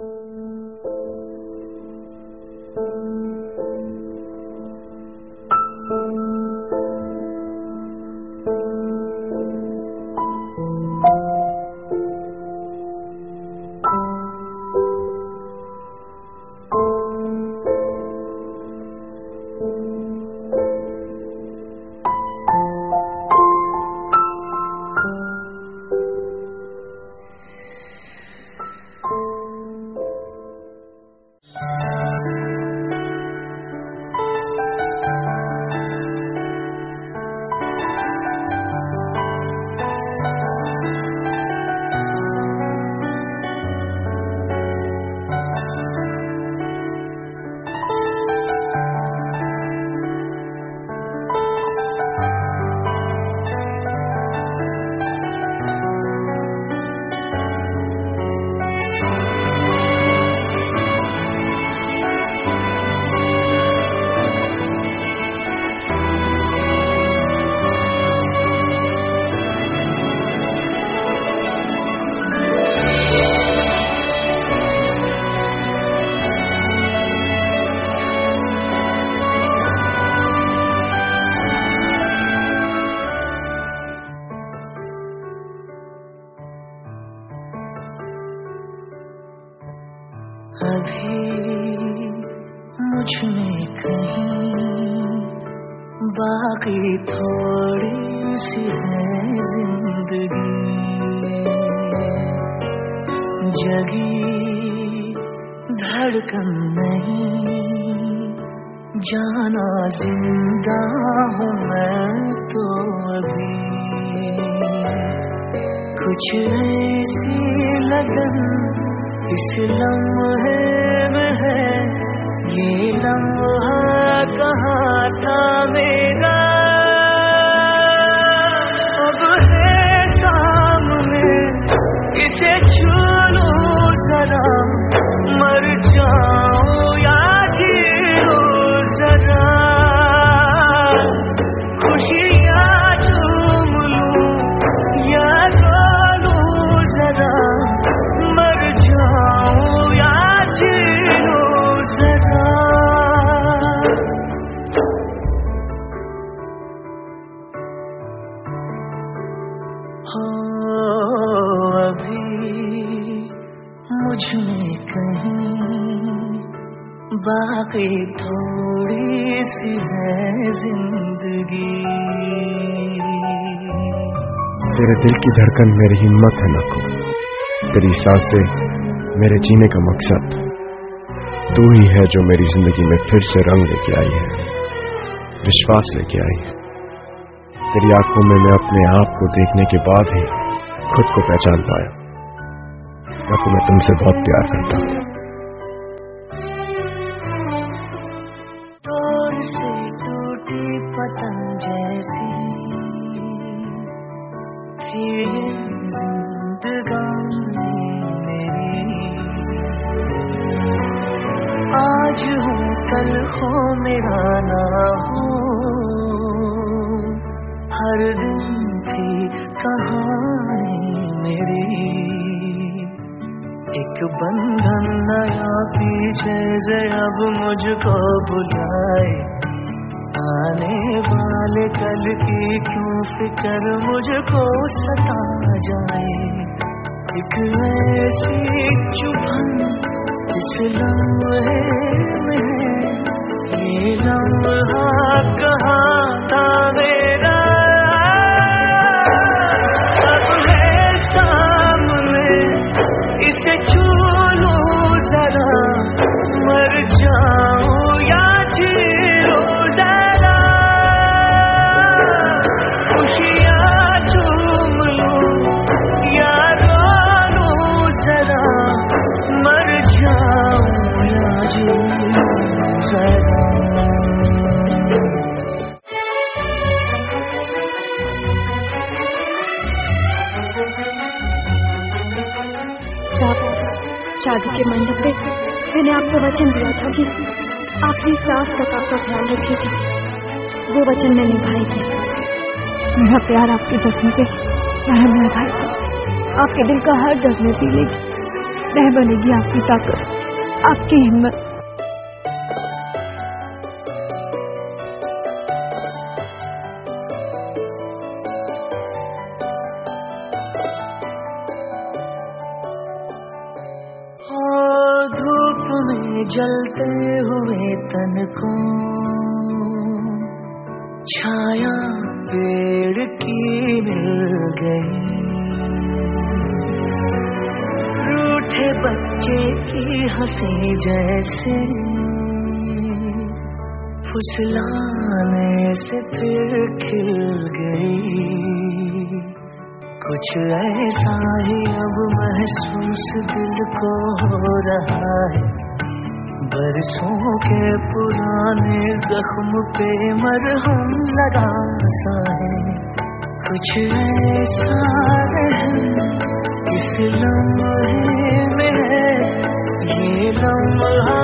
ابھی باقی تھوڑی سی ہے زندگی۔ جگی دھڑکن نہیں، جانا زندہ ہوں میں تو ابھی۔ کچھ ایسی لگن اس لمحے میں ہے، یہ لمحہ کہاں باقی تھوڑی سی ہے زندگی۔ تیرے دل کی دھڑکن میری ہمت ہے نکو تیری سانسیں میرے جینے کا مقصد۔ تو ہی ہے جو میری زندگی میں پھر سے رنگ لے کے آئی ہے، وشواس لے کے آئی ہے۔ تیری آنکھوں میں میں اپنے آپ کو دیکھنے کے بعد ہی خود کو پہچان پایا۔ نکو میں تم سے بہت پیار کرتا ہوں۔ میرا نہ ہو ہر دن کی کہانی میری ایک بندھن نیا پیچھے سے اب مجھ کو بلائے۔ آنے والے کل کی کیوں فکر مجھ کو ستا جائے؟ ایک ایسی چبھن اس لمحے میں یہ میں نے آپ کو وچن دیا تھا کہ آخری سانس تک آپ کا خیال رکھے گی وہ وچن میں نبھائی گی۔ میرا پیار آپ کے جذبے پہ رحم نبھائے گا آپ کے دل کا ہر جذبے پی لے گی رہ بنے گی آپ کی طاقت، آپ کی ہمت۔ جلتے ہوئے تن کو چھایا پیڑ کی مل گئی روٹھے بچے کی ہنسی جیسے پھسلانے سے پھر کھل گئی۔ کچھ ایسا ہی اب محسوس دل کو ہو رہا ہے۔ برسوں کے پرانے زخم پہ مرہم لگا سا ہے کچھ ایسا اس لمحے میں یہ لمحہ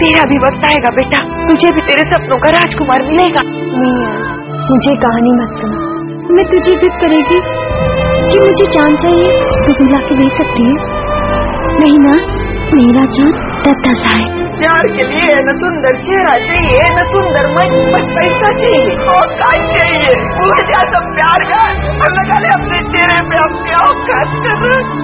تیرا بھی وقت آئے گا بیٹا۔ تجھے بھی تیرے سپنوں کا راج کمار ملے گا۔ مجھے کہانی مت سنا۔ میں تجھے ضد کرے گی کہ مجھے جان چاہیے تو دلا کے لے سکتی ہے نہیں نا میرا جان دتا سا ہے۔ پیار کے لیے نہ سندر چہرہ چاہیے نہ سندر من پر پیسہ چاہیے اور کام چاہیے۔ پورے جیسا پیار کا اللہ تعالیٰ اپنے چہرے پہ اپنے اوقات کر۔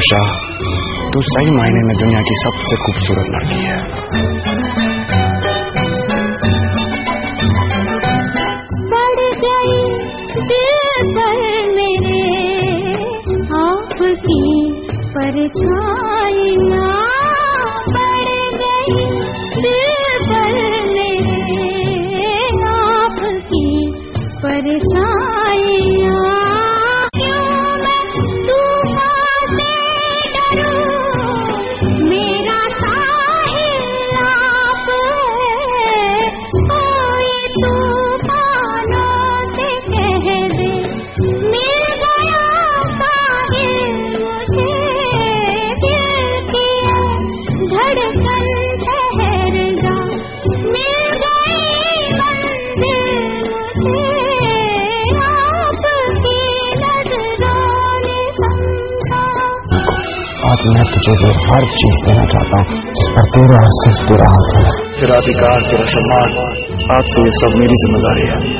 شاہ تو صحیح معنی میں دنیا کی سب سے خوبصورت لڑکی ہے۔ پر آپ کی تجھے ہر چیز دینا چاہتا ہوں، جس پر تیرا صرف تیرا ہاتھ ہے۔ پھر کے رسمات آپ سے یہ سب میری ذمہ داری ہے۔